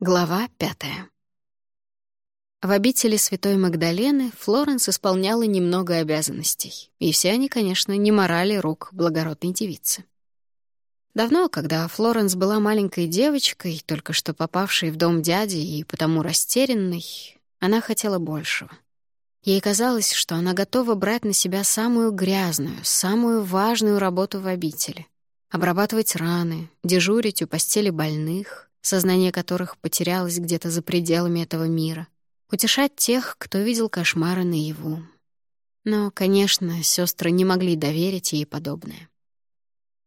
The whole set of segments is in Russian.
Глава пятая. В обители Святой Магдалены Флоренс исполняла немного обязанностей, и все они, конечно, не морали рук благородной девицы. Давно, когда Флоренс была маленькой девочкой, только что попавшей в дом дяди и потому растерянной, она хотела большего. Ей казалось, что она готова брать на себя самую грязную, самую важную работу в обители — обрабатывать раны, дежурить у постели больных, сознание которых потерялось где-то за пределами этого мира, утешать тех, кто видел кошмары наяву. Но, конечно, сестры не могли доверить ей подобное.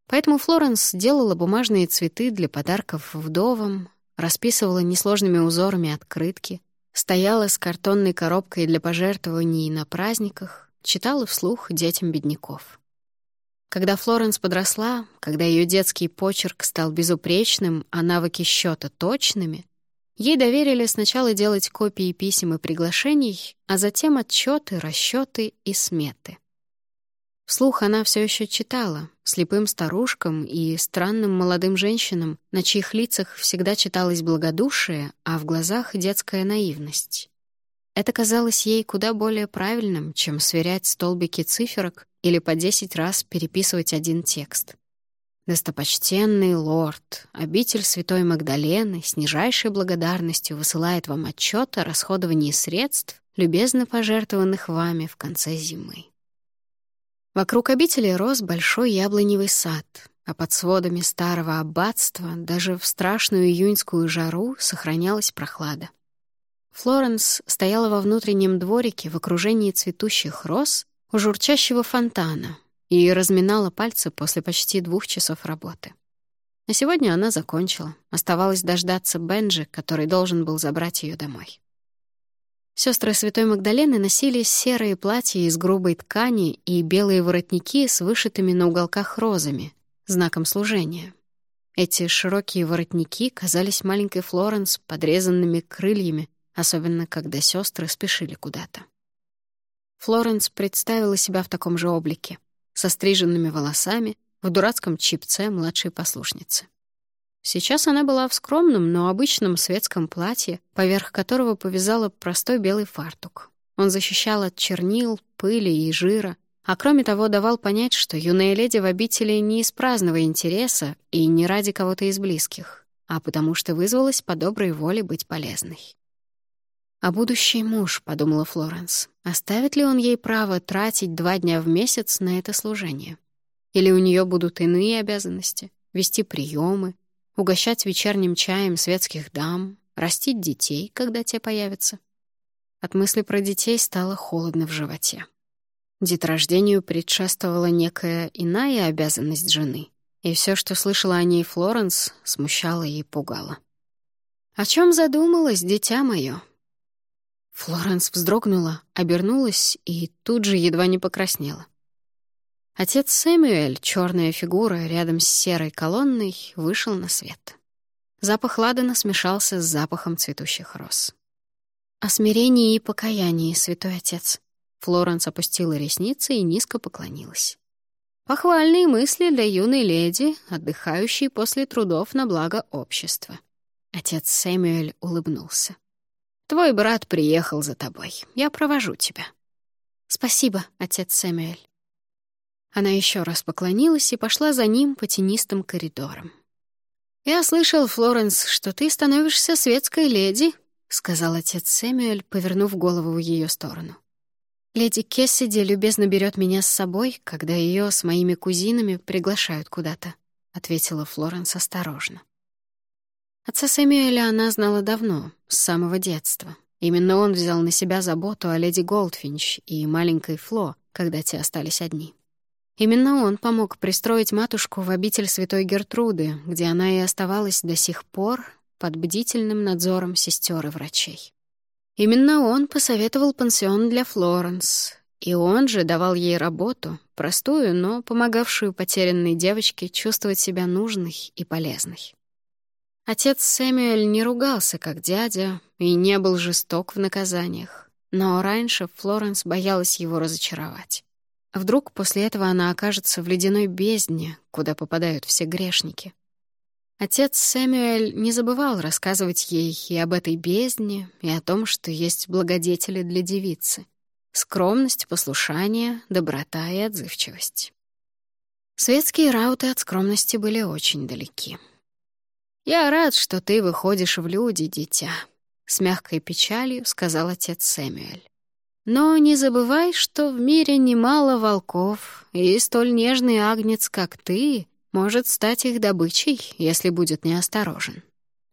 Поэтому Флоренс делала бумажные цветы для подарков вдовам, расписывала несложными узорами открытки, стояла с картонной коробкой для пожертвований на праздниках, читала вслух детям бедняков. Когда Флоренс подросла, когда ее детский почерк стал безупречным, а навыки счета точными, ей доверили сначала делать копии писем и приглашений, а затем отчеты, расчеты и сметы. Вслух она все еще читала, слепым старушкам и странным молодым женщинам, на чьих лицах всегда читалось благодушие, а в глазах — детская наивность. Это казалось ей куда более правильным, чем сверять столбики циферок или по десять раз переписывать один текст. «Достопочтенный лорд, обитель Святой Магдалены с нижайшей благодарностью высылает вам отчет о расходовании средств, любезно пожертвованных вами в конце зимы». Вокруг обители рос большой яблоневый сад, а под сводами старого аббатства даже в страшную июньскую жару сохранялась прохлада. Флоренс стояла во внутреннем дворике в окружении цветущих роз журчащего фонтана и разминала пальцы после почти двух часов работы. На сегодня она закончила. Оставалось дождаться Бенджи, который должен был забрать ее домой. Сестры Святой Магдалены носили серые платья из грубой ткани и белые воротники с вышитыми на уголках розами, знаком служения. Эти широкие воротники казались маленькой Флоренс подрезанными крыльями, особенно когда сестры спешили куда-то. Флоренс представила себя в таком же облике, со стриженными волосами, в дурацком чипце младшей послушницы. Сейчас она была в скромном, но обычном светском платье, поверх которого повязала простой белый фартук. Он защищал от чернил, пыли и жира, а кроме того давал понять, что юная леди в обители не из праздного интереса и не ради кого-то из близких, а потому что вызвалась по доброй воле быть полезной. «А будущий муж», — подумала Флоренс, оставит ли он ей право тратить два дня в месяц на это служение? Или у нее будут иные обязанности — вести приемы, угощать вечерним чаем светских дам, растить детей, когда те появятся? От мысли про детей стало холодно в животе. Деторождению предшествовала некая иная обязанность жены, и все, что слышала о ней Флоренс, смущало и пугало. «О чем задумалась, дитя мое?» Флоренс вздрогнула, обернулась и тут же едва не покраснела. Отец Сэмюэль, черная фигура рядом с серой колонной, вышел на свет. Запах ладана смешался с запахом цветущих роз. «О смирении и покаянии, святой отец». Флоренс опустила ресницы и низко поклонилась. «Похвальные мысли для юной леди, отдыхающей после трудов на благо общества». Отец Сэмюэль улыбнулся. Твой брат приехал за тобой. Я провожу тебя». «Спасибо, отец Сэмюэль». Она еще раз поклонилась и пошла за ним по тенистым коридорам. «Я слышал, Флоренс, что ты становишься светской леди», — сказал отец Сэмюэль, повернув голову в ее сторону. «Леди Кессиди любезно берет меня с собой, когда ее с моими кузинами приглашают куда-то», — ответила Флоренс осторожно. Отца Сэмюэля она знала давно, с самого детства. Именно он взял на себя заботу о леди Голдфинч и маленькой Фло, когда те остались одни. Именно он помог пристроить матушку в обитель святой Гертруды, где она и оставалась до сих пор под бдительным надзором сестер и врачей. Именно он посоветовал пансион для Флоренс, и он же давал ей работу, простую, но помогавшую потерянной девочке чувствовать себя нужной и полезной. Отец Сэмюэль не ругался, как дядя, и не был жесток в наказаниях. Но раньше Флоренс боялась его разочаровать. Вдруг после этого она окажется в ледяной бездне, куда попадают все грешники. Отец Сэмюэль не забывал рассказывать ей и об этой бездне, и о том, что есть благодетели для девицы. Скромность, послушание, доброта и отзывчивость. Светские рауты от скромности были очень далеки. «Я рад, что ты выходишь в люди, дитя», — с мягкой печалью сказал отец Сэмюэль. «Но не забывай, что в мире немало волков, и столь нежный агнец, как ты, может стать их добычей, если будет неосторожен.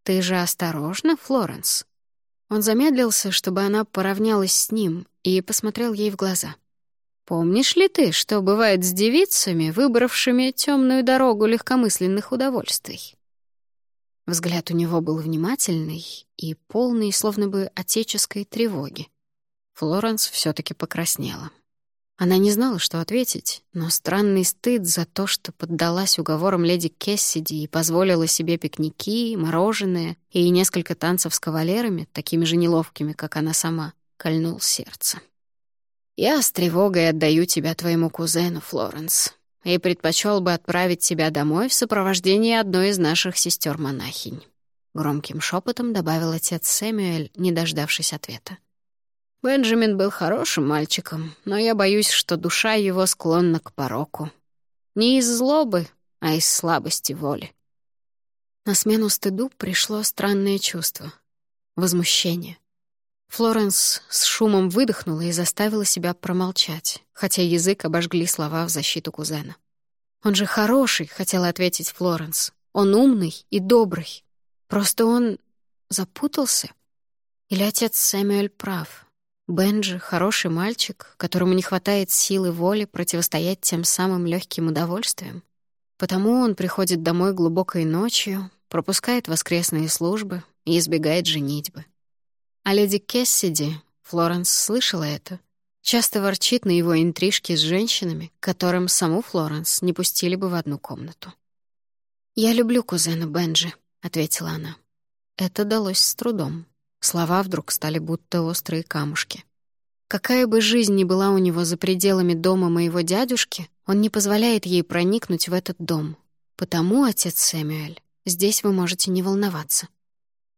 Ты же осторожна, Флоренс?» Он замедлился, чтобы она поравнялась с ним, и посмотрел ей в глаза. «Помнишь ли ты, что бывает с девицами, выбравшими темную дорогу легкомысленных удовольствий?» Взгляд у него был внимательный и полный, словно бы, отеческой тревоги. Флоренс все таки покраснела. Она не знала, что ответить, но странный стыд за то, что поддалась уговорам леди Кессиди и позволила себе пикники, мороженое и несколько танцев с кавалерами, такими же неловкими, как она сама, кольнул сердце. «Я с тревогой отдаю тебя твоему кузену, Флоренс, и предпочел бы отправить тебя домой в сопровождении одной из наших сестер монахинь громким шепотом добавил отец Сэмюэль, не дождавшись ответа. Бенджамин был хорошим мальчиком, но я боюсь, что душа его склонна к пороку. Не из злобы, а из слабости воли. На смену стыду пришло странное чувство — возмущение. Флоренс с шумом выдохнула и заставила себя промолчать, хотя язык обожгли слова в защиту кузена. «Он же хороший», — хотела ответить Флоренс. «Он умный и добрый. Просто он запутался. Или отец Сэмюэль прав, Бенджи — хороший мальчик, которому не хватает силы воли противостоять тем самым легким удовольствиям. Потому он приходит домой глубокой ночью, пропускает воскресные службы и избегает женитьбы. А леди Кессиди, Флоренс слышала это, часто ворчит на его интрижки с женщинами, которым саму Флоренс не пустили бы в одну комнату. «Я люблю кузена Бенджи», — ответила она. Это далось с трудом. Слова вдруг стали будто острые камушки. Какая бы жизнь ни была у него за пределами дома моего дядюшки, он не позволяет ей проникнуть в этот дом. Потому, отец Сэмюэль, здесь вы можете не волноваться.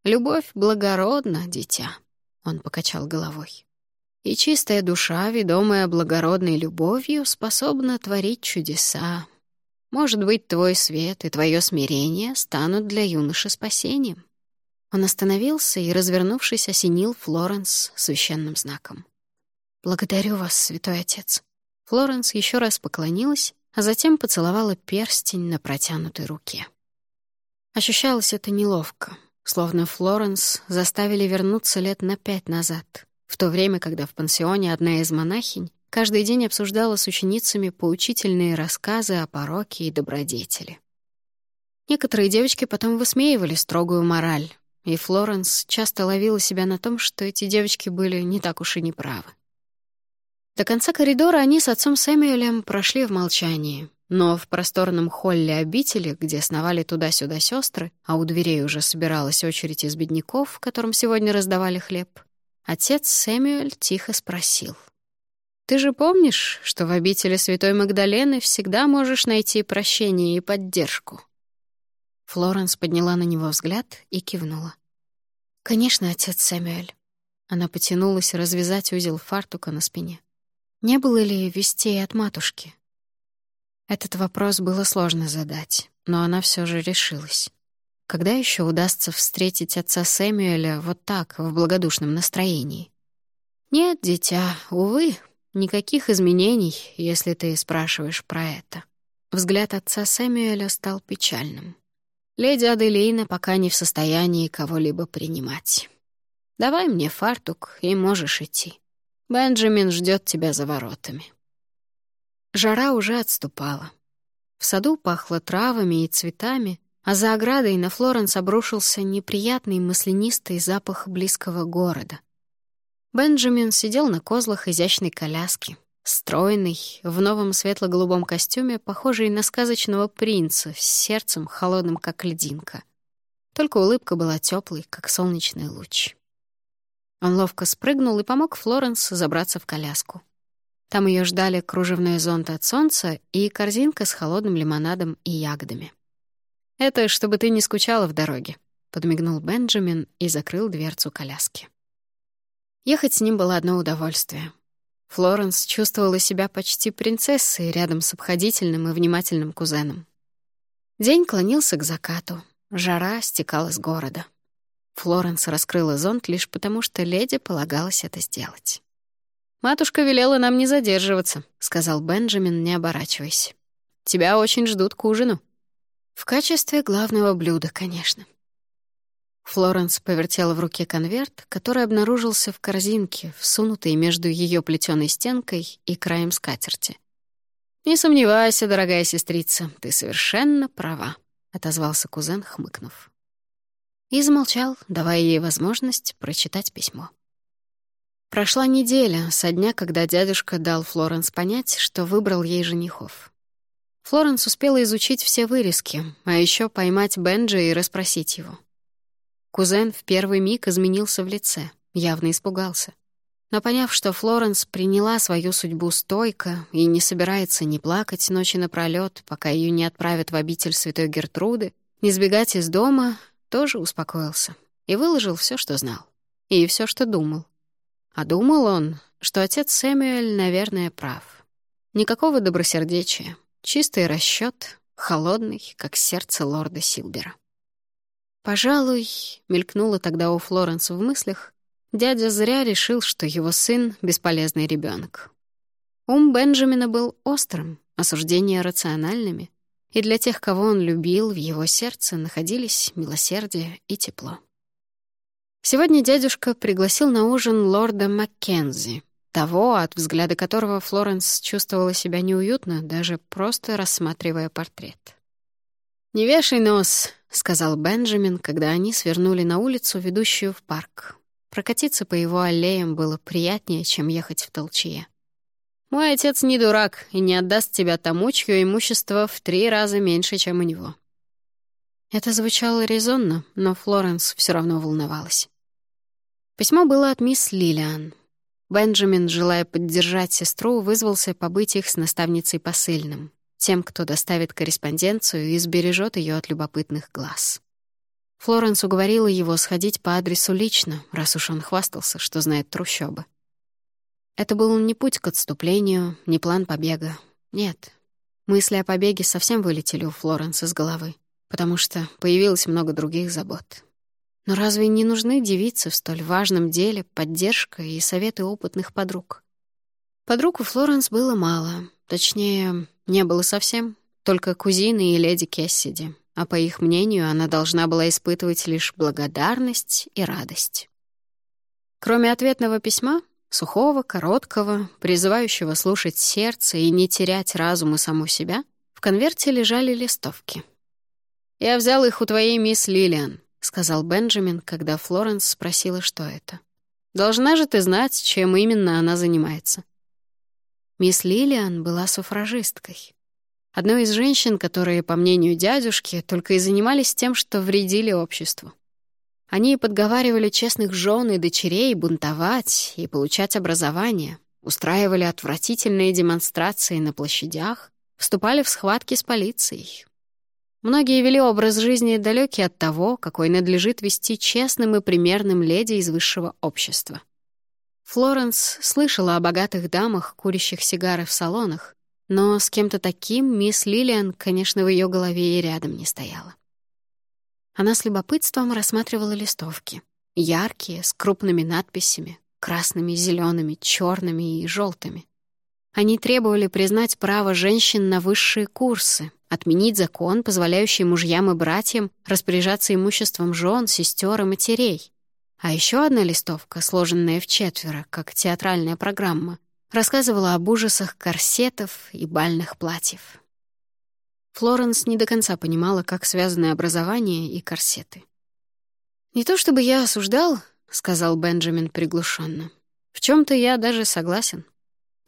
«Любовь благородна, дитя», — он покачал головой. «И чистая душа, ведомая благородной любовью, способна творить чудеса. Может быть, твой свет и твое смирение станут для юноши спасением». Он остановился и, развернувшись, осенил Флоренс священным знаком. «Благодарю вас, святой отец». Флоренс еще раз поклонилась, а затем поцеловала перстень на протянутой руке. Ощущалось это неловко, словно Флоренс заставили вернуться лет на пять назад, в то время, когда в пансионе одна из монахинь каждый день обсуждала с ученицами поучительные рассказы о пороке и добродетели. Некоторые девочки потом высмеивали строгую мораль, и Флоренс часто ловила себя на том, что эти девочки были не так уж и неправы. До конца коридора они с отцом Сэмюэлем прошли в молчании, но в просторном холле обители, где сновали туда-сюда сестры, а у дверей уже собиралась очередь из бедняков, которым сегодня раздавали хлеб, отец Сэмюэль тихо спросил. «Ты же помнишь, что в обители Святой Магдалены всегда можешь найти прощение и поддержку?» Флоренс подняла на него взгляд и кивнула. «Конечно, отец Сэмюэль». Она потянулась развязать узел фартука на спине. «Не было ли вестей от матушки?» Этот вопрос было сложно задать, но она все же решилась. Когда еще удастся встретить отца Сэмюэля вот так, в благодушном настроении? «Нет, дитя, увы, никаких изменений, если ты спрашиваешь про это». Взгляд отца Сэмюэля стал печальным. Леди Аделина пока не в состоянии кого-либо принимать. Давай мне фартук, и можешь идти. Бенджамин ждет тебя за воротами. Жара уже отступала. В саду пахло травами и цветами, а за оградой на Флоренс обрушился неприятный маслянистый запах близкого города. Бенджамин сидел на козлах изящной коляски, Стройный, в новом светло-голубом костюме, похожий на сказочного принца, с сердцем холодным, как льдинка. Только улыбка была теплой, как солнечный луч. Он ловко спрыгнул и помог Флоренс забраться в коляску. Там ее ждали кружевные зонт от солнца и корзинка с холодным лимонадом и ягодами. Это чтобы ты не скучала в дороге», — подмигнул Бенджамин и закрыл дверцу коляски. Ехать с ним было одно удовольствие. Флоренс чувствовала себя почти принцессой рядом с обходительным и внимательным кузеном. День клонился к закату, жара стекала с города. Флоренс раскрыла зонт лишь потому, что леди полагалось это сделать. «Матушка велела нам не задерживаться», — сказал Бенджамин, не оборачиваясь. «Тебя очень ждут к ужину». «В качестве главного блюда, конечно». Флоренс повертела в руке конверт, который обнаружился в корзинке, всунутой между ее плетеной стенкой и краем скатерти. «Не сомневайся, дорогая сестрица, ты совершенно права», — отозвался кузен, хмыкнув. И замолчал, давая ей возможность прочитать письмо. Прошла неделя со дня, когда дядюшка дал Флоренс понять, что выбрал ей женихов. Флоренс успела изучить все вырезки, а еще поймать Бенджи и расспросить его. Кузен в первый миг изменился в лице, явно испугался. Но поняв, что Флоренс приняла свою судьбу стойко и не собирается ни плакать ночи напролёт, пока ее не отправят в обитель святой Гертруды, не сбегать из дома, тоже успокоился и выложил все, что знал, и все, что думал. А думал он, что отец Сэмюэль, наверное, прав. Никакого добросердечия, чистый расчет, холодный, как сердце лорда Силбера. Пожалуй, мелькнуло тогда у Флоренс в мыслях, дядя зря решил, что его сын — бесполезный ребенок. Ум Бенджамина был острым, осуждения рациональными, и для тех, кого он любил, в его сердце находились милосердие и тепло. Сегодня дядюшка пригласил на ужин лорда Маккензи, того, от взгляда которого Флоренс чувствовала себя неуютно, даже просто рассматривая портрет. «Не вешай нос», — сказал Бенджамин, когда они свернули на улицу, ведущую в парк. Прокатиться по его аллеям было приятнее, чем ехать в толчье. «Мой отец не дурак и не отдаст тебя тому, чье имущество в три раза меньше, чем у него». Это звучало резонно, но Флоренс все равно волновалась. Письмо было от мисс Лилиан. Бенджамин, желая поддержать сестру, вызвался побыть их с наставницей посыльным, тем, кто доставит корреспонденцию и сбережет ее от любопытных глаз. Флоренс уговорила его сходить по адресу лично, раз уж он хвастался, что знает трущобы. Это был не путь к отступлению, не план побега. Нет. Мысли о побеге совсем вылетели у Флоренс из головы, потому что появилось много других забот. Но разве не нужны девице в столь важном деле поддержка и советы опытных подруг? Подруг у Флоренс было мало, точнее, не было совсем, только кузины и леди Кессиди, а по их мнению она должна была испытывать лишь благодарность и радость. Кроме ответного письма, сухого, короткого, призывающего слушать сердце и не терять разум и саму себя, в конверте лежали листовки. «Я взял их у твоей мисс Лилиан», — сказал Бенджамин, когда Флоренс спросила, что это. «Должна же ты знать, чем именно она занимается». Мисс Лилиан была суфражисткой одной из женщин, которые, по мнению дядюшки, только и занимались тем, что вредили обществу. Они подговаривали честных жен и дочерей бунтовать и получать образование, устраивали отвратительные демонстрации на площадях, вступали в схватки с полицией. Многие вели образ жизни далекий от того, какой надлежит вести честным и примерным леди из высшего общества. Флоренс слышала о богатых дамах, курящих сигары в салонах, но с кем-то таким мисс Лилиан, конечно, в ее голове и рядом не стояла. Она с любопытством рассматривала листовки. Яркие, с крупными надписями, красными, зелеными, черными и желтыми. Они требовали признать право женщин на высшие курсы, отменить закон, позволяющий мужьям и братьям распоряжаться имуществом жен, сестер и матерей. А еще одна листовка, сложенная в четверо, как театральная программа, рассказывала об ужасах корсетов и бальных платьев. Флоренс не до конца понимала, как связаны образование и корсеты. «Не то чтобы я осуждал», — сказал Бенджамин приглушенно. «В чем то я даже согласен.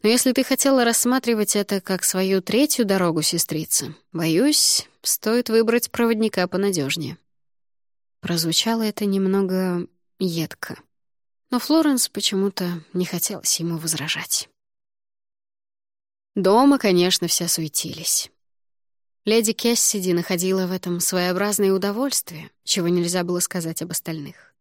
Но если ты хотела рассматривать это как свою третью дорогу, сестрица, боюсь, стоит выбрать проводника понадежнее. Прозвучало это немного едко. Но Флоренс почему-то не хотелось ему возражать. Дома, конечно, все суетились. Леди Кессиди находила в этом своеобразное удовольствие, чего нельзя было сказать об остальных.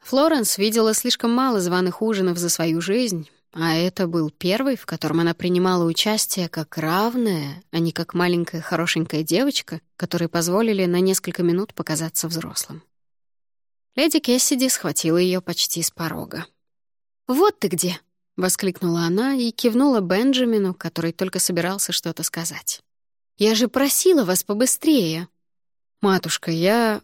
Флоренс видела слишком мало званых ужинов за свою жизнь, а это был первый, в котором она принимала участие как равная, а не как маленькая хорошенькая девочка, которой позволили на несколько минут показаться взрослым. Леди Кессиди схватила ее почти с порога. «Вот ты где!» — воскликнула она и кивнула Бенджамину, который только собирался что-то сказать. «Я же просила вас побыстрее!» «Матушка, я...»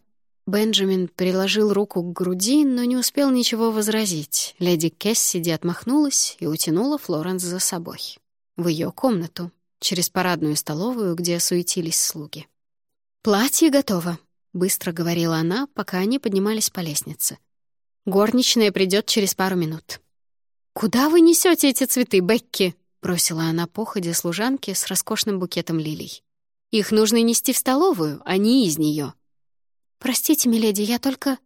Бенджамин приложил руку к груди, но не успел ничего возразить. Леди Кессиди отмахнулась и утянула Флоренс за собой. В ее комнату, через парадную столовую, где суетились слуги. «Платье готово», — быстро говорила она, пока они поднимались по лестнице. «Горничная придет через пару минут». «Куда вы несете эти цветы, Бекки?» — бросила она походя служанке с роскошным букетом лилий. «Их нужно нести в столовую, а не из нее. «Простите, миледи, я только...»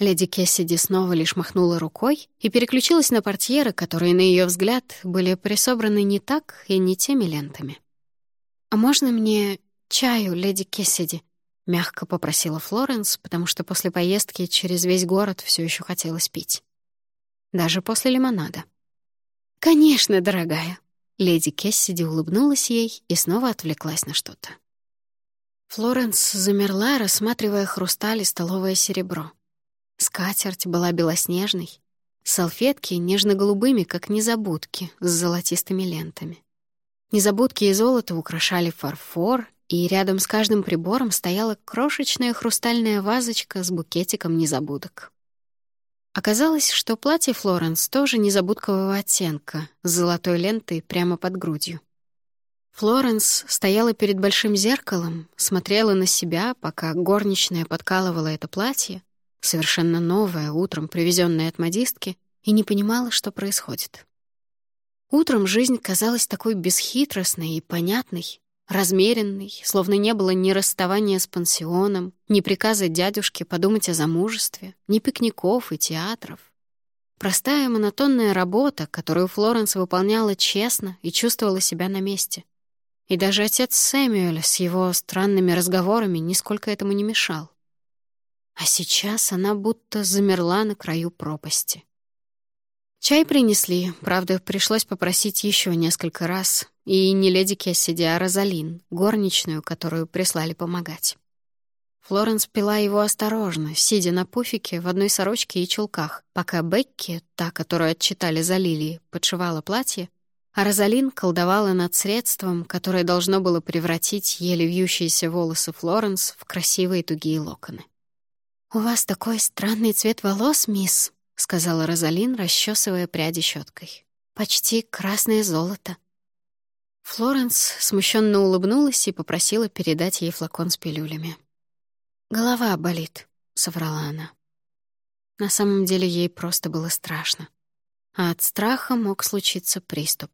Леди Кессиди снова лишь махнула рукой и переключилась на портьеры, которые, на ее взгляд, были присобраны не так и не теми лентами. «А можно мне чаю, леди Кессиди?» — мягко попросила Флоренс, потому что после поездки через весь город все еще хотелось пить даже после лимонада. «Конечно, дорогая!» Леди Кессиди улыбнулась ей и снова отвлеклась на что-то. Флоренс замерла, рассматривая хрусталь и столовое серебро. Скатерть была белоснежной, салфетки — нежно-голубыми, как незабудки, с золотистыми лентами. Незабудки и золото украшали фарфор, и рядом с каждым прибором стояла крошечная хрустальная вазочка с букетиком незабудок. Оказалось, что платье Флоренс тоже незабудкового оттенка, с золотой лентой прямо под грудью. Флоренс стояла перед большим зеркалом, смотрела на себя, пока горничная подкалывала это платье, совершенно новое, утром привезенное от модистки, и не понимала, что происходит. Утром жизнь казалась такой бесхитростной и понятной, размеренный, словно не было ни расставания с пансионом, ни приказа дядюшке подумать о замужестве, ни пикников и театров. Простая монотонная работа, которую Флоренс выполняла честно и чувствовала себя на месте. И даже отец Сэмюэль с его странными разговорами нисколько этому не мешал. А сейчас она будто замерла на краю пропасти. Чай принесли, правда, пришлось попросить еще несколько раз, и не леди Кессиди, а Розалин, горничную, которую прислали помогать. Флоренс пила его осторожно, сидя на пуфике в одной сорочке и чулках, пока Бекки, та, которую отчитали за лилии, подшивала платье, а Розалин колдовала над средством, которое должно было превратить еле вьющиеся волосы Флоренс в красивые тугие локоны. «У вас такой странный цвет волос, мисс», — сказала Розалин, расчесывая пряди щеткой. «Почти красное золото». Флоренс смущенно улыбнулась и попросила передать ей флакон с пилюлями. «Голова болит», — соврала она. На самом деле ей просто было страшно. А от страха мог случиться приступ.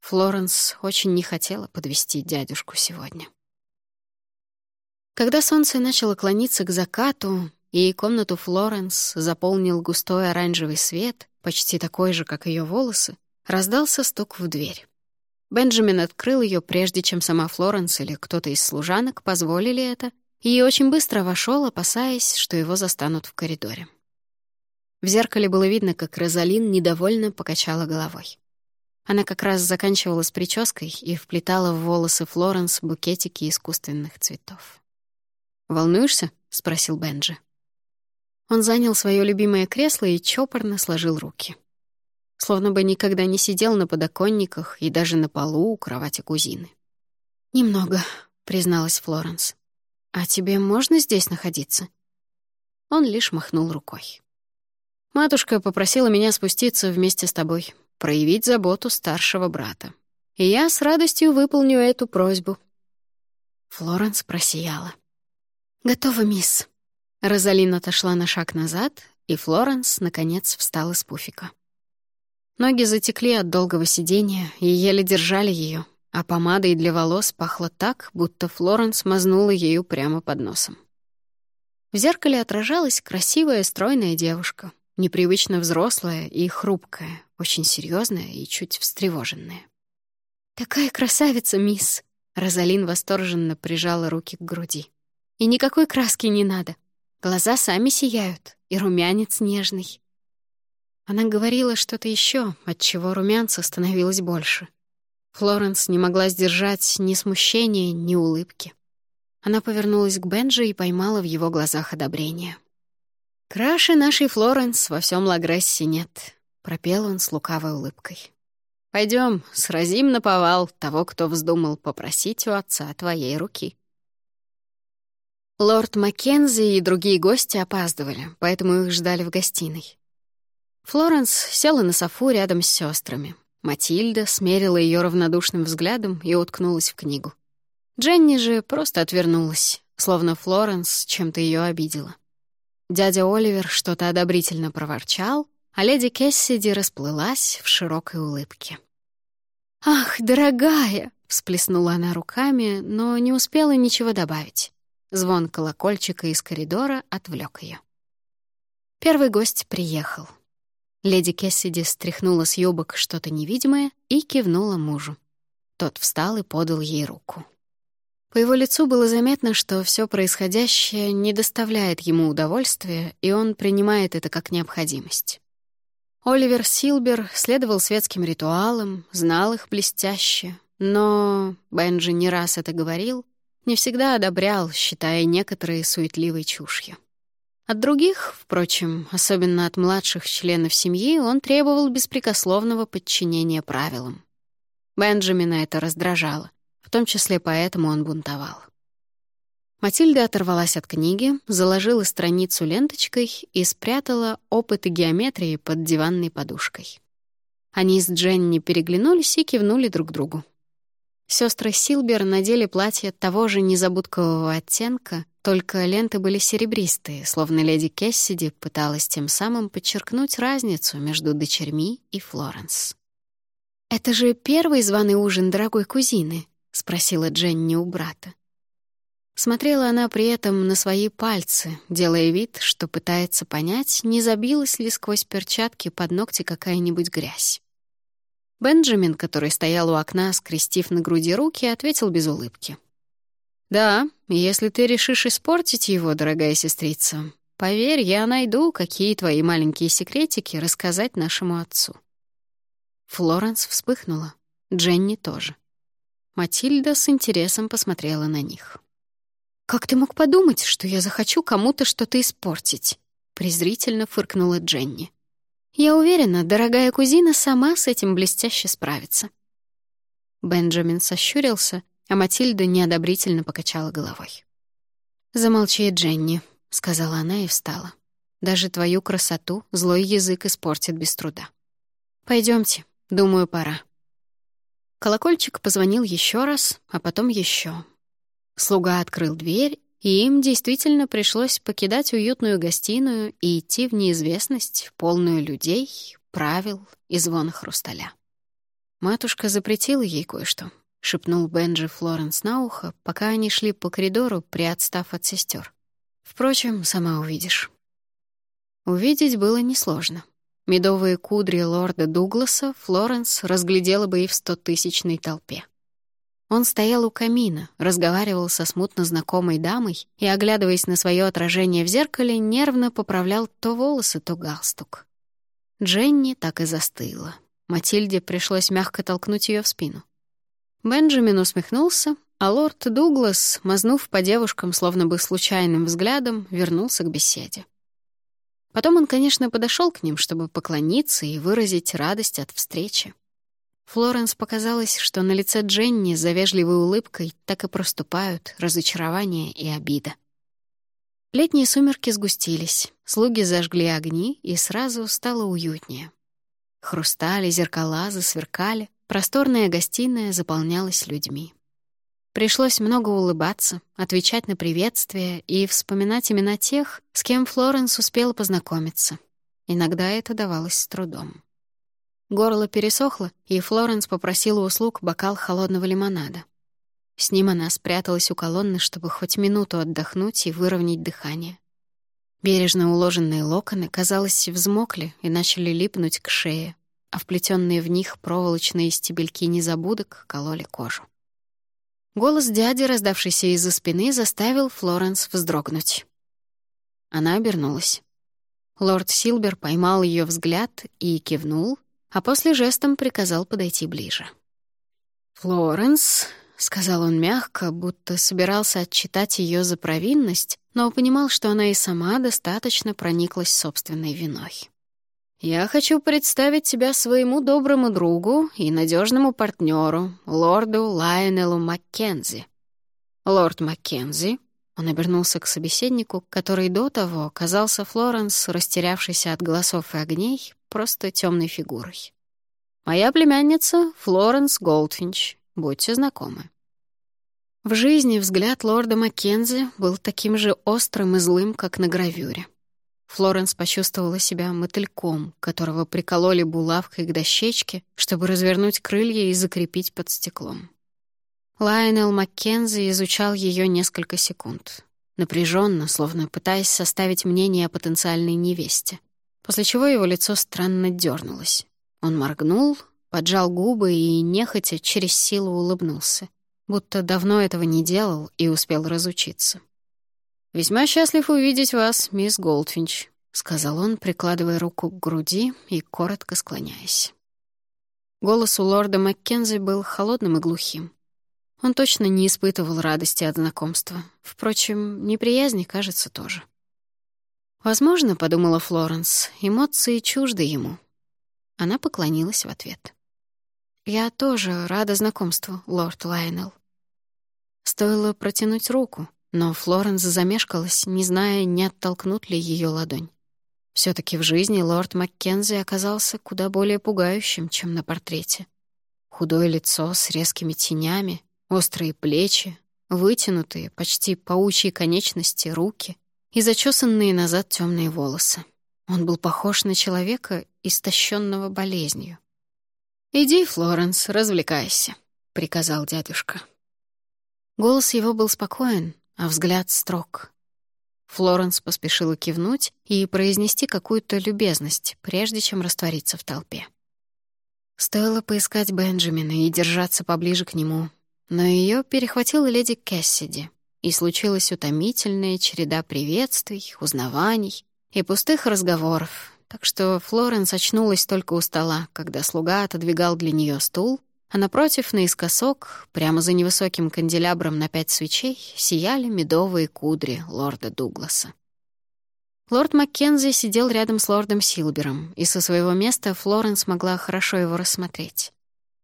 Флоренс очень не хотела подвести дядюшку сегодня. Когда солнце начало клониться к закату, и комнату Флоренс заполнил густой оранжевый свет, почти такой же, как ее волосы, раздался стук в дверь. Бенджамин открыл ее, прежде чем сама Флоренс или кто-то из служанок позволили это, и очень быстро вошел, опасаясь, что его застанут в коридоре. В зеркале было видно, как Розалин недовольно покачала головой. Она как раз заканчивала с прической и вплетала в волосы Флоренс букетики искусственных цветов. «Волнуешься?» — спросил Бенджи. Он занял свое любимое кресло и чопорно сложил руки. Словно бы никогда не сидел на подоконниках и даже на полу у кровати кузины. «Немного», — призналась Флоренс. «А тебе можно здесь находиться?» Он лишь махнул рукой. «Матушка попросила меня спуститься вместе с тобой, проявить заботу старшего брата. И я с радостью выполню эту просьбу». Флоренс просияла. «Готова, мисс», Розалин отошла на шаг назад, и Флоренс, наконец, встала с пуфика. Ноги затекли от долгого сидения и еле держали ее, а помадой для волос пахло так, будто Флоренс мазнула ею прямо под носом. В зеркале отражалась красивая стройная девушка, непривычно взрослая и хрупкая, очень серьезная и чуть встревоженная. «Такая красавица, мисс!» Розалин восторженно прижала руки к груди. «И никакой краски не надо. Глаза сами сияют, и румянец нежный». Она говорила что-то еще, от чего румянца становилось больше. Флоренс не могла сдержать ни смущения, ни улыбки. Она повернулась к Бенджи и поймала в его глазах одобрение. «Краше нашей Флоренс во всем Лагрессе нет», — пропел он с лукавой улыбкой. Пойдем, сразим на повал того, кто вздумал попросить у отца твоей руки». Лорд Маккензи и другие гости опаздывали, поэтому их ждали в гостиной. Флоренс села на софу рядом с сестрами. Матильда смерила ее равнодушным взглядом и уткнулась в книгу. Дженни же просто отвернулась, словно Флоренс чем-то ее обидела. Дядя Оливер что-то одобрительно проворчал, а леди Кессиди расплылась в широкой улыбке. «Ах, дорогая!» — всплеснула она руками, но не успела ничего добавить. Звон колокольчика из коридора отвлек ее. Первый гость приехал. Леди Кессиди стряхнула с юбок что-то невидимое и кивнула мужу. Тот встал и подал ей руку. По его лицу было заметно, что все происходящее не доставляет ему удовольствия, и он принимает это как необходимость. Оливер Силбер следовал светским ритуалам, знал их блестяще, но, Бенджи не раз это говорил, не всегда одобрял, считая некоторые суетливой чушью. От других, впрочем, особенно от младших членов семьи, он требовал беспрекословного подчинения правилам. Бенджамина это раздражало. В том числе поэтому он бунтовал. Матильда оторвалась от книги, заложила страницу ленточкой и спрятала опыты геометрии под диванной подушкой. Они с Дженни переглянулись и кивнули друг другу. Сестры Силбер надели платье того же незабудкового оттенка, только ленты были серебристые, словно леди Кессиди пыталась тем самым подчеркнуть разницу между дочерьми и Флоренс. «Это же первый званый ужин дорогой кузины», — спросила Дженни у брата. Смотрела она при этом на свои пальцы, делая вид, что пытается понять, не забилась ли сквозь перчатки под ногти какая-нибудь грязь. Бенджамин, который стоял у окна, скрестив на груди руки, ответил без улыбки. «Да, если ты решишь испортить его, дорогая сестрица, поверь, я найду, какие твои маленькие секретики рассказать нашему отцу». Флоренс вспыхнула, Дженни тоже. Матильда с интересом посмотрела на них. «Как ты мог подумать, что я захочу кому-то что-то испортить?» презрительно фыркнула Дженни. «Я уверена, дорогая кузина сама с этим блестяще справится». Бенджамин сощурился, а Матильда неодобрительно покачала головой. «Замолчи, Дженни», — сказала она и встала. «Даже твою красоту злой язык испортит без труда. Пойдемте, думаю, пора». Колокольчик позвонил еще раз, а потом еще. Слуга открыл дверь, и им действительно пришлось покидать уютную гостиную и идти в неизвестность, полную людей, правил и звона хрусталя. Матушка запретила ей кое-что, — шепнул Бенджи Флоренс на ухо, пока они шли по коридору, приотстав от сестер. Впрочем, сама увидишь. Увидеть было несложно. Медовые кудри лорда Дугласа Флоренс разглядела бы и в стотысячной толпе. Он стоял у камина, разговаривал со смутно знакомой дамой и, оглядываясь на свое отражение в зеркале, нервно поправлял то волосы, то галстук. Дженни так и застыла. Матильде пришлось мягко толкнуть ее в спину. Бенджамин усмехнулся, а лорд Дуглас, мазнув по девушкам словно бы случайным взглядом, вернулся к беседе. Потом он, конечно, подошел к ним, чтобы поклониться и выразить радость от встречи. Флоренс показалось, что на лице Дженни за вежливой улыбкой так и проступают разочарование и обида. Летние сумерки сгустились, слуги зажгли огни, и сразу стало уютнее. Хрустали, зеркала засверкали, просторная гостиная заполнялась людьми. Пришлось много улыбаться, отвечать на приветствия и вспоминать имена тех, с кем Флоренс успела познакомиться. Иногда это давалось с трудом. Горло пересохло, и Флоренс попросила услуг бокал холодного лимонада. С ним она спряталась у колонны, чтобы хоть минуту отдохнуть и выровнять дыхание. Бережно уложенные локоны, казалось, взмокли и начали липнуть к шее, а вплетенные в них проволочные стебельки незабудок кололи кожу. Голос дяди, раздавшийся из-за спины, заставил Флоренс вздрогнуть. Она обернулась. Лорд Силбер поймал ее взгляд и кивнул, а после жестом приказал подойти ближе. «Флоренс», — сказал он мягко, будто собирался отчитать ее за провинность, но понимал, что она и сама достаточно прониклась собственной виной. «Я хочу представить тебя своему доброму другу и надежному партнеру, лорду Лайонелу Маккензи». «Лорд Маккензи», — он обернулся к собеседнику, который до того казался Флоренс, растерявшийся от голосов и огней, просто темной фигурой. «Моя племянница Флоренс Голдфинч. Будьте знакомы». В жизни взгляд лорда Маккензи был таким же острым и злым, как на гравюре. Флоренс почувствовала себя мотыльком, которого прикололи булавкой к дощечке, чтобы развернуть крылья и закрепить под стеклом. Лайонел Маккензи изучал ее несколько секунд, напряженно, словно пытаясь составить мнение о потенциальной невесте, после чего его лицо странно дернулось. Он моргнул, поджал губы и, нехотя, через силу улыбнулся, будто давно этого не делал и успел разучиться. «Весьма счастлив увидеть вас, мисс Голдфинч», — сказал он, прикладывая руку к груди и коротко склоняясь. Голос у лорда Маккензи был холодным и глухим. Он точно не испытывал радости от знакомства. Впрочем, неприязни, кажется, тоже. «Возможно, — подумала Флоренс, — эмоции чужды ему». Она поклонилась в ответ. «Я тоже рада знакомству, лорд Лайнелл». Стоило протянуть руку, но Флоренс замешкалась, не зная, не оттолкнут ли ее ладонь. все таки в жизни лорд Маккензи оказался куда более пугающим, чем на портрете. Худое лицо с резкими тенями, острые плечи, вытянутые, почти паучьи конечности, руки и зачесанные назад темные волосы. Он был похож на человека, истощенного болезнью. «Иди, Флоренс, развлекайся», — приказал дядюшка. Голос его был спокоен, а взгляд строг. Флоренс поспешила кивнуть и произнести какую-то любезность, прежде чем раствориться в толпе. Стоило поискать Бенджамина и держаться поближе к нему, но ее перехватила леди Кэссиди, и случилась утомительная череда приветствий, узнаваний и пустых разговоров, так что Флоренс очнулась только у стола, когда слуга отодвигал для нее стул а напротив, наискосок, прямо за невысоким канделябром на пять свечей, сияли медовые кудри лорда Дугласа. Лорд Маккензи сидел рядом с лордом Силбером, и со своего места Флоренс могла хорошо его рассмотреть.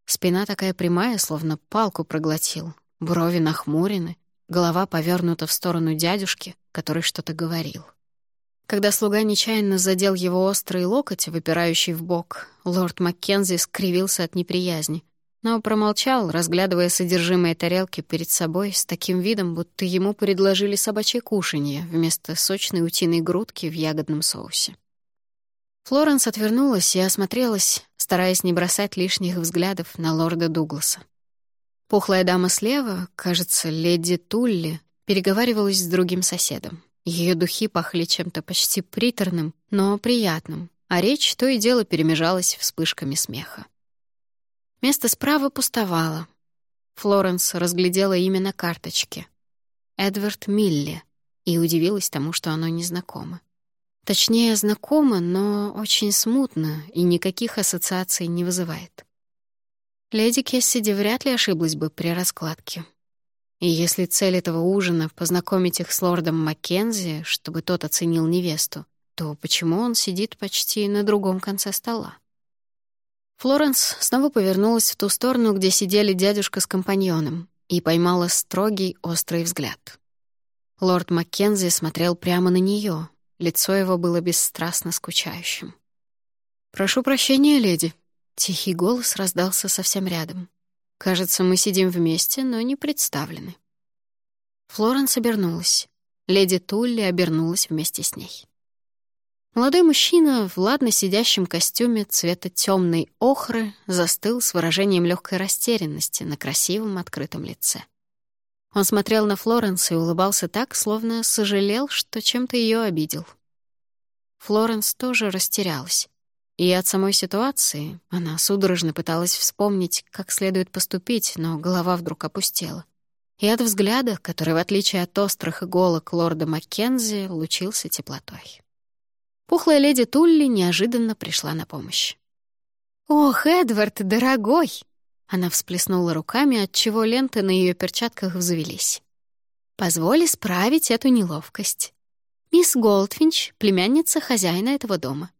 Спина такая прямая, словно палку проглотил, брови нахмурены, голова повернута в сторону дядюшки, который что-то говорил. Когда слуга нечаянно задел его острый локоть, выпирающий в бок, лорд Маккензи скривился от неприязни, но промолчал, разглядывая содержимое тарелки перед собой с таким видом, будто ему предложили собачье кушанье вместо сочной утиной грудки в ягодном соусе. Флоренс отвернулась и осмотрелась, стараясь не бросать лишних взглядов на лорда Дугласа. Пухлая дама слева, кажется, леди Тулли, переговаривалась с другим соседом. Ее духи пахли чем-то почти приторным, но приятным, а речь то и дело перемежалась вспышками смеха. Место справа пустовало. Флоренс разглядела имя на карточке. Эдвард Милли, и удивилась тому, что оно незнакомо. Точнее, знакомо, но очень смутно и никаких ассоциаций не вызывает. Леди Кессиди вряд ли ошиблась бы при раскладке. И если цель этого ужина — познакомить их с лордом Маккензи, чтобы тот оценил невесту, то почему он сидит почти на другом конце стола? Флоренс снова повернулась в ту сторону, где сидели дядюшка с компаньоном, и поймала строгий, острый взгляд. Лорд Маккензи смотрел прямо на нее, лицо его было бесстрастно скучающим. «Прошу прощения, леди», — тихий голос раздался совсем рядом. «Кажется, мы сидим вместе, но не представлены». Флоренс обернулась. Леди Тулли обернулась вместе с ней. Молодой мужчина в ладно сидящем костюме цвета темной охры застыл с выражением легкой растерянности на красивом открытом лице. Он смотрел на Флоренс и улыбался так, словно сожалел, что чем-то ее обидел. Флоренс тоже растерялась. И от самой ситуации она судорожно пыталась вспомнить, как следует поступить, но голова вдруг опустела. и от взгляда, который, в отличие от острых иголок лорда Маккензи, лучился теплотой. Пухлая леди Тулли неожиданно пришла на помощь. «Ох, Эдвард, дорогой!» Она всплеснула руками, отчего ленты на ее перчатках взвелись. «Позволь исправить эту неловкость. Мисс Голдфинч — племянница хозяина этого дома».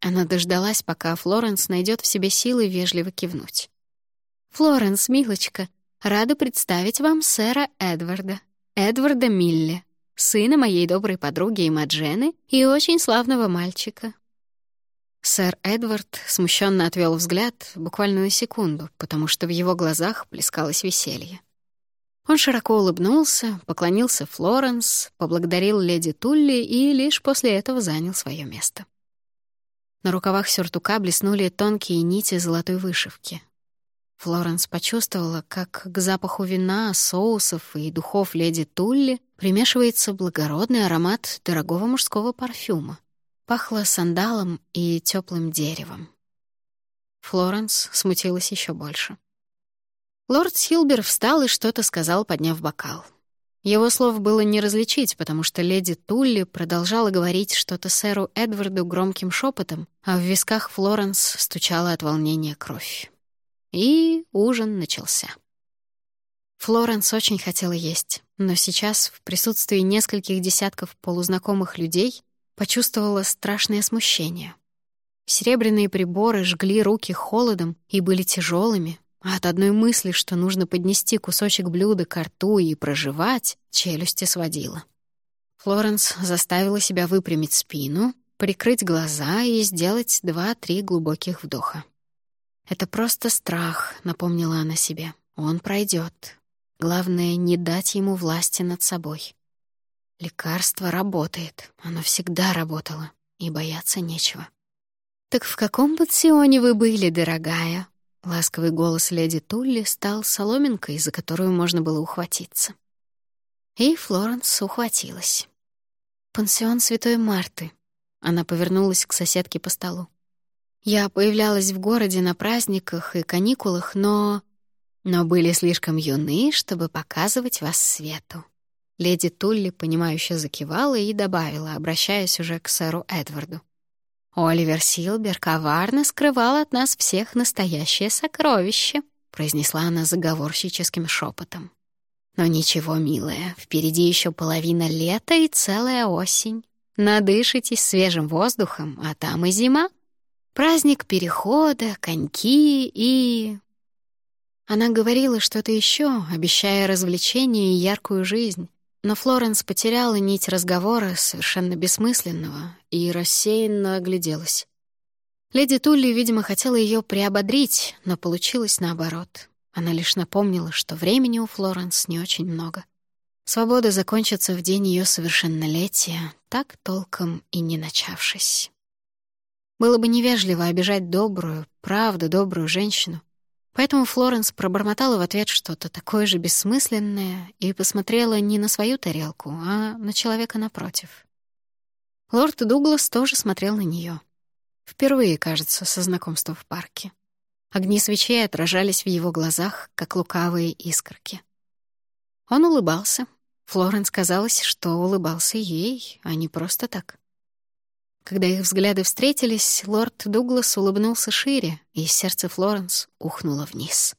Она дождалась, пока Флоренс найдет в себе силы вежливо кивнуть. «Флоренс, милочка, рада представить вам сэра Эдварда, Эдварда Милли, сына моей доброй подруги Имаджены и очень славного мальчика». Сэр Эдвард смущенно отвел взгляд буквально на секунду, потому что в его глазах плескалось веселье. Он широко улыбнулся, поклонился Флоренс, поблагодарил леди Тулли и лишь после этого занял свое место. На рукавах сюртука блеснули тонкие нити золотой вышивки. Флоренс почувствовала, как к запаху вина, соусов и духов леди Тулли примешивается благородный аромат дорогого мужского парфюма. Пахло сандалом и теплым деревом. Флоренс смутилась еще больше. Лорд Силбер встал и что-то сказал, подняв бокал. Его слов было не различить, потому что леди Тулли продолжала говорить что-то сэру Эдварду громким шепотом, а в висках Флоренс стучала от волнения кровь. И ужин начался. Флоренс очень хотела есть, но сейчас, в присутствии нескольких десятков полузнакомых людей, почувствовала страшное смущение. Серебряные приборы жгли руки холодом и были тяжелыми, а от одной мысли, что нужно поднести кусочек блюда к рту и проживать, челюсти сводила. Флоренс заставила себя выпрямить спину, прикрыть глаза и сделать два-три глубоких вдоха. «Это просто страх», — напомнила она себе. «Он пройдет. Главное, не дать ему власти над собой. Лекарство работает. Оно всегда работало. И бояться нечего». «Так в каком пансионе вы были, дорогая?» Ласковый голос леди Тулли стал соломинкой, за которую можно было ухватиться. И Флоренс ухватилась. «Пансион Святой Марты». Она повернулась к соседке по столу. Я появлялась в городе на праздниках и каникулах, но... Но были слишком юны, чтобы показывать вас свету. Леди Тулли, понимающе закивала и добавила, обращаясь уже к сэру Эдварду. «Оливер Силбер коварно скрывал от нас всех настоящее сокровище», произнесла она заговорщическим шепотом. «Но ничего, милая, впереди еще половина лета и целая осень. Надышитесь свежим воздухом, а там и зима. Праздник перехода, коньки и... Она говорила что-то еще, обещая развлечения и яркую жизнь. Но Флоренс потеряла нить разговора, совершенно бессмысленного, и рассеянно огляделась. Леди Тулли, видимо, хотела ее приободрить, но получилось наоборот. Она лишь напомнила, что времени у Флоренс не очень много. Свобода закончится в день ее совершеннолетия, так толком и не начавшись. Было бы невежливо обижать добрую, правду добрую женщину. Поэтому Флоренс пробормотала в ответ что-то такое же бессмысленное и посмотрела не на свою тарелку, а на человека напротив. Лорд Дуглас тоже смотрел на нее. Впервые, кажется, со знакомства в парке. Огни свечей отражались в его глазах, как лукавые искорки. Он улыбался. Флоренс казалось, что улыбался ей, а не просто так. Когда их взгляды встретились, лорд Дуглас улыбнулся шире, и сердце Флоренс ухнуло вниз.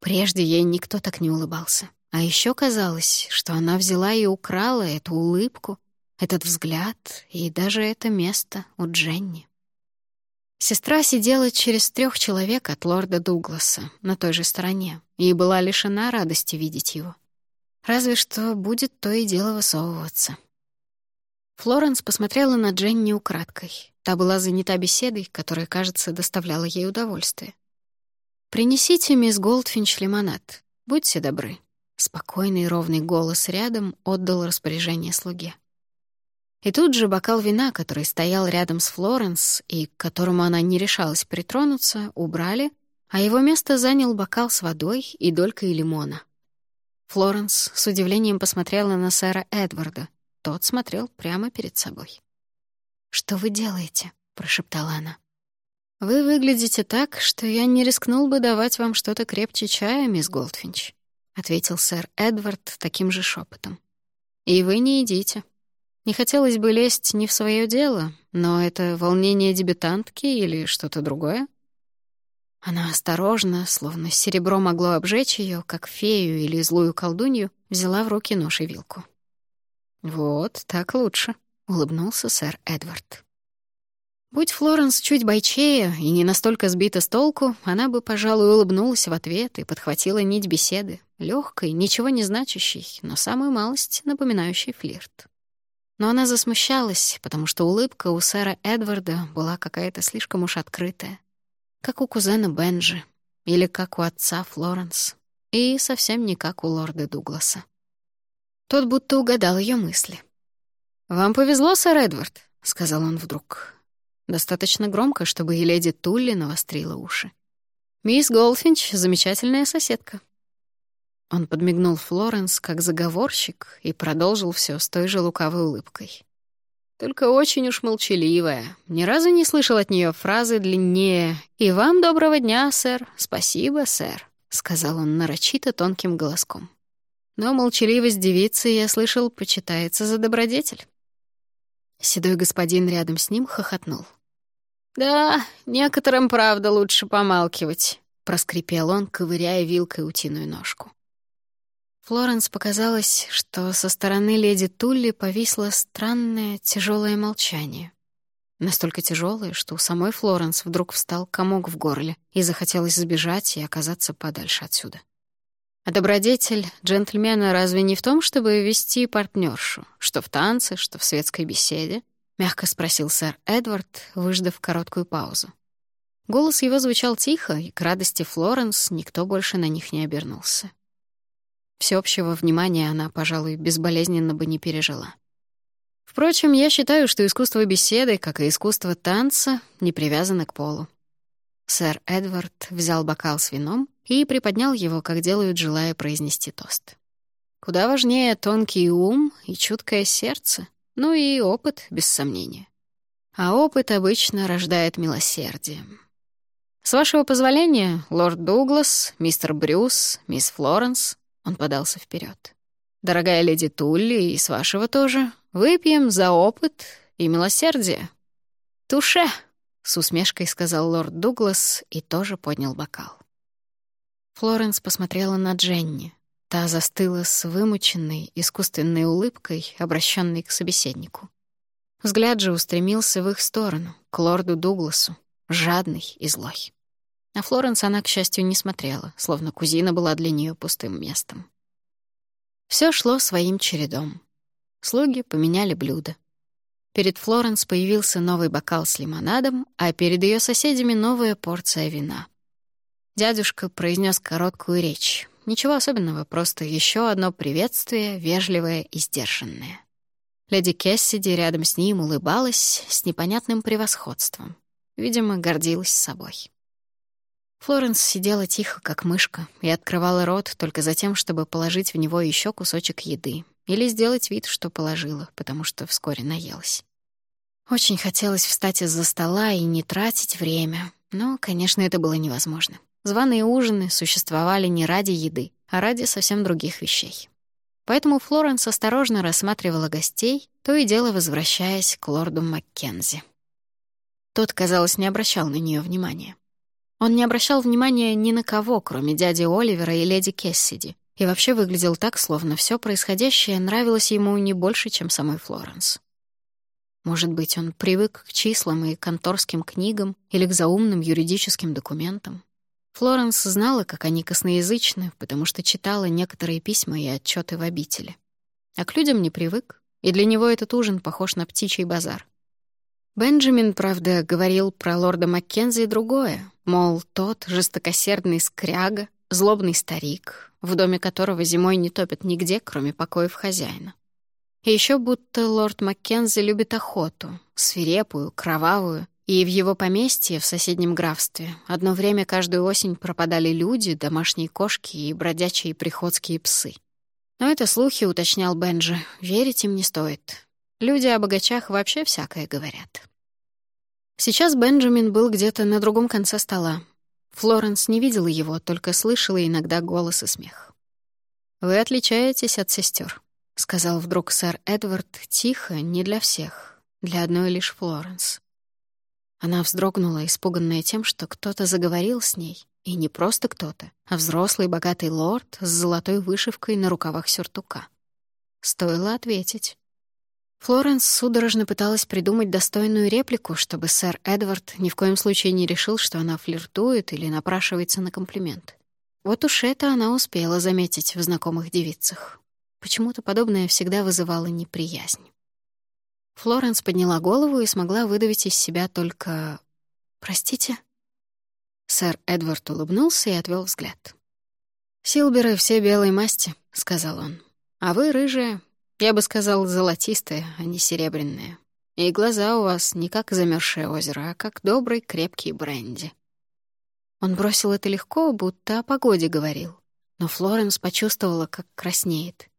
Прежде ей никто так не улыбался. А еще казалось, что она взяла и украла эту улыбку, этот взгляд и даже это место у Дженни. Сестра сидела через трех человек от лорда Дугласа на той же стороне и была лишена радости видеть его. Разве что будет то и дело высовываться. Флоренс посмотрела на Дженни украдкой. Та была занята беседой, которая, кажется, доставляла ей удовольствие. «Принесите мисс Голдфинч лимонад. Будьте добры». Спокойный ровный голос рядом отдал распоряжение слуге. И тут же бокал вина, который стоял рядом с Флоренс и к которому она не решалась притронуться, убрали, а его место занял бокал с водой и долькой лимона. Флоренс с удивлением посмотрела на сэра Эдварда, тот смотрел прямо перед собой. «Что вы делаете?» — прошептала она. «Вы выглядите так, что я не рискнул бы давать вам что-то крепче чая, мисс Голдфинч». ответил сэр Эдвард таким же шепотом. «И вы не идите. Не хотелось бы лезть не в свое дело, но это волнение дебютантки или что-то другое?» Она осторожно, словно серебро могло обжечь ее, как фею или злую колдунью, взяла в руки нож и вилку. «Вот, так лучше», — улыбнулся сэр Эдвард. Будь Флоренс чуть бойчее и не настолько сбита с толку, она бы, пожалуй, улыбнулась в ответ и подхватила нить беседы, легкой, ничего не значащей, но самую малость напоминающей флирт. Но она засмущалась, потому что улыбка у сэра Эдварда была какая-то слишком уж открытая, как у кузена Бенджи или как у отца Флоренс, и совсем не как у лорда Дугласа. Тот будто угадал ее мысли. «Вам повезло, сэр Эдвард», — сказал он вдруг. Достаточно громко, чтобы и леди Тулли навострила уши. «Мисс Голфинч — замечательная соседка». Он подмигнул Флоренс как заговорщик и продолжил все с той же лукавой улыбкой. Только очень уж молчаливая. Ни разу не слышал от нее фразы длиннее «И вам доброго дня, сэр. Спасибо, сэр», — сказал он нарочито тонким голоском. Но молчаливость девицы, я слышал, почитается за добродетель. Седой господин рядом с ним хохотнул. «Да, некоторым, правда, лучше помалкивать», — проскрипел он, ковыряя вилкой утиную ножку. Флоренс показалось, что со стороны леди Тулли повисло странное тяжелое молчание. Настолько тяжелое, что у самой Флоренс вдруг встал комок в горле и захотелось сбежать и оказаться подальше отсюда. А добродетель джентльмена разве не в том, чтобы вести партнершу, что в танце, что в светской беседе? — мягко спросил сэр Эдвард, выждав короткую паузу. Голос его звучал тихо, и к радости Флоренс никто больше на них не обернулся. Всеобщего внимания она, пожалуй, безболезненно бы не пережила. Впрочем, я считаю, что искусство беседы, как и искусство танца, не привязано к полу. Сэр Эдвард взял бокал с вином и приподнял его, как делают, желая произнести тост. Куда важнее тонкий ум и чуткое сердце, ну и опыт, без сомнения. А опыт обычно рождает милосердие. С вашего позволения, лорд Дуглас, мистер Брюс, мисс Флоренс, он подался вперед. Дорогая леди Тулли, и с вашего тоже, выпьем за опыт и милосердие. Туше, с усмешкой сказал лорд Дуглас и тоже поднял бокал. Флоренс посмотрела на Дженни, Та застыла с вымученной, искусственной улыбкой, обращенной к собеседнику. Взгляд же устремился в их сторону, к лорду Дугласу, жадный и злой. На Флоренс она, к счастью, не смотрела, словно кузина была для нее пустым местом. Все шло своим чередом. Слуги поменяли блюда. Перед Флоренс появился новый бокал с лимонадом, а перед ее соседями новая порция вина. Дядюшка произнес короткую речь, Ничего особенного, просто еще одно приветствие, вежливое и сдержанное. Леди Кессиди рядом с ним улыбалась с непонятным превосходством. Видимо, гордилась собой. Флоренс сидела тихо, как мышка, и открывала рот только за тем, чтобы положить в него еще кусочек еды или сделать вид, что положила, потому что вскоре наелась. Очень хотелось встать из-за стола и не тратить время, но, конечно, это было невозможно. Званые ужины существовали не ради еды, а ради совсем других вещей. Поэтому Флоренс осторожно рассматривала гостей, то и дело возвращаясь к лорду Маккензи. Тот, казалось, не обращал на нее внимания. Он не обращал внимания ни на кого, кроме дяди Оливера и леди Кессиди, и вообще выглядел так, словно все происходящее нравилось ему не больше, чем самой Флоренс. Может быть, он привык к числам и конторским книгам или к заумным юридическим документам. Флоренс знала, как они косноязычны, потому что читала некоторые письма и отчеты в обители. А к людям не привык, и для него этот ужин похож на птичий базар. Бенджамин, правда, говорил про лорда Маккензи другое, мол, тот жестокосердный скряга, злобный старик, в доме которого зимой не топят нигде, кроме покоев хозяина. И еще будто лорд Маккензи любит охоту, свирепую, кровавую, и в его поместье в соседнем графстве одно время каждую осень пропадали люди, домашние кошки и бродячие приходские псы. Но это слухи, уточнял Бенджи, верить им не стоит. Люди о богачах вообще всякое говорят. Сейчас Бенджамин был где-то на другом конце стола. Флоренс не видела его, только слышала иногда голос и смех. Вы отличаетесь от сестер, сказал вдруг сэр Эдвард тихо, не для всех, для одной лишь Флоренс. Она вздрогнула, испуганная тем, что кто-то заговорил с ней, и не просто кто-то, а взрослый богатый лорд с золотой вышивкой на рукавах сюртука. Стоило ответить. Флоренс судорожно пыталась придумать достойную реплику, чтобы сэр Эдвард ни в коем случае не решил, что она флиртует или напрашивается на комплимент. Вот уж это она успела заметить в знакомых девицах. Почему-то подобное всегда вызывало неприязнь. Флоренс подняла голову и смогла выдавить из себя только «Простите?» Сэр Эдвард улыбнулся и отвел взгляд. «Силберы все белой масти», — сказал он. «А вы рыжие, я бы сказал, золотистые, а не серебряные. И глаза у вас не как замерзшее озеро, а как добрый крепкий бренди». Он бросил это легко, будто о погоде говорил. Но Флоренс почувствовала, как краснеет.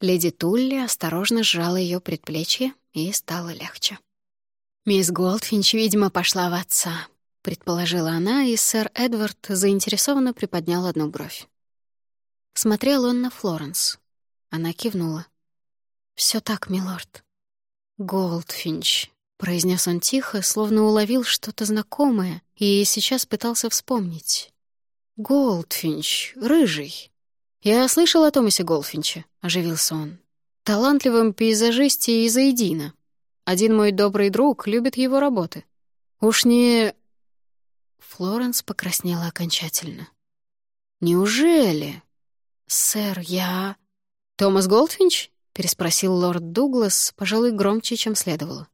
Леди Тулли осторожно сжала ее предплечье, и стало легче. «Мисс Голдфинч, видимо, пошла в отца», — предположила она, и сэр Эдвард заинтересованно приподнял одну бровь. Смотрел он на Флоренс. Она кивнула. Все так, милорд». «Голдфинч», — произнес он тихо, словно уловил что-то знакомое, и сейчас пытался вспомнить. «Голдфинч, рыжий. Я слышал о Томасе Голдфинче», — оживился он. «Талантливом пейзажисте из Эйдина. Один мой добрый друг любит его работы. Уж не...» Флоренс покраснела окончательно. «Неужели?» «Сэр, я...» «Томас Голдфинч?» — переспросил лорд Дуглас, пожалуй, громче, чем следовало.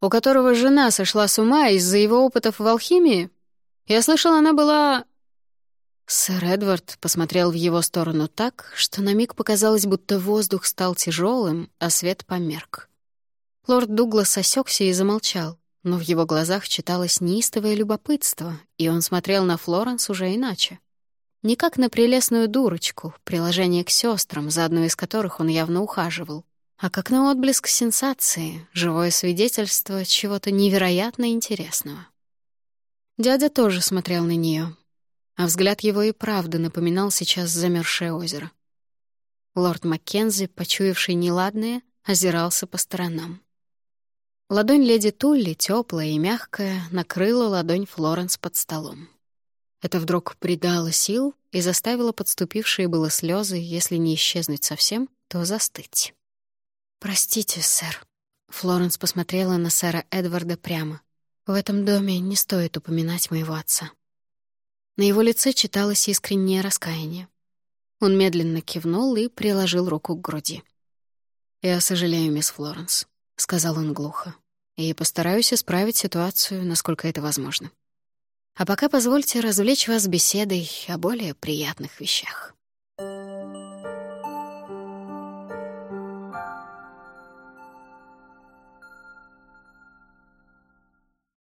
«У которого жена сошла с ума из-за его опытов в алхимии? Я слышал, она была...» Сэр Эдвард посмотрел в его сторону так, что на миг показалось, будто воздух стал тяжелым, а свет померк. Лорд Дуглас осекся и замолчал, но в его глазах читалось неистовое любопытство, и он смотрел на Флоренс уже иначе. Не как на прелестную дурочку, приложение к сестрам, за одной из которых он явно ухаживал, а как на отблеск сенсации, живое свидетельство чего-то невероятно интересного. Дядя тоже смотрел на нее, а взгляд его и правда напоминал сейчас замерзшее озеро. Лорд Маккензи, почуявший неладное, озирался по сторонам. Ладонь леди Тулли, теплая и мягкая, накрыла ладонь Флоренс под столом. Это вдруг придало сил и заставило подступившие было слезы, если не исчезнуть совсем, то застыть. «Простите, сэр». Флоренс посмотрела на сэра Эдварда прямо. «В этом доме не стоит упоминать моего отца». На его лице читалось искреннее раскаяние. Он медленно кивнул и приложил руку к груди. «Я сожалею, мисс Флоренс», — сказал он глухо, «и постараюсь исправить ситуацию, насколько это возможно. А пока позвольте развлечь вас беседой о более приятных вещах».